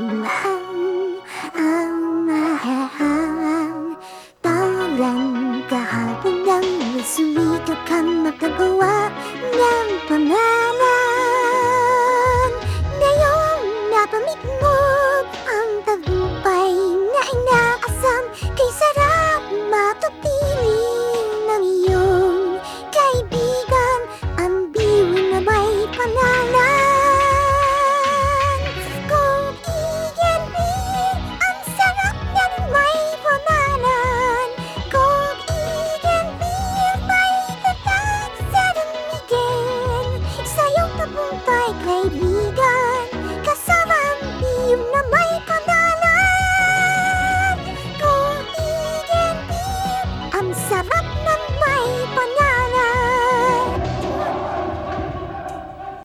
Mahang ang mahahang Pangalan kahapon lang Nasumika kang makagawa ng pangalan Ngayon napamit mo